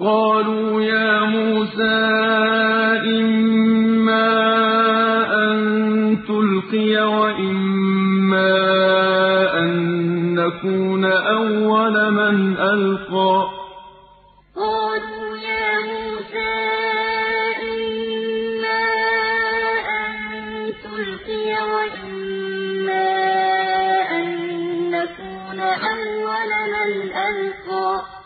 قَالُوا يَا مُوسَىٰ إِمَّا أَن تُلْقِيَ وَإِمَّا أَن نَّكُونَ أَوَّلَ مَنْ أَلْقَىٰ. قَالُوا يَا مُوسَىٰ إِمَّا أَن تُلْقِيَ وَإِمَّا أَن نَّكُونَ أَوَّلَ مَنْ أَلْقَىٰ.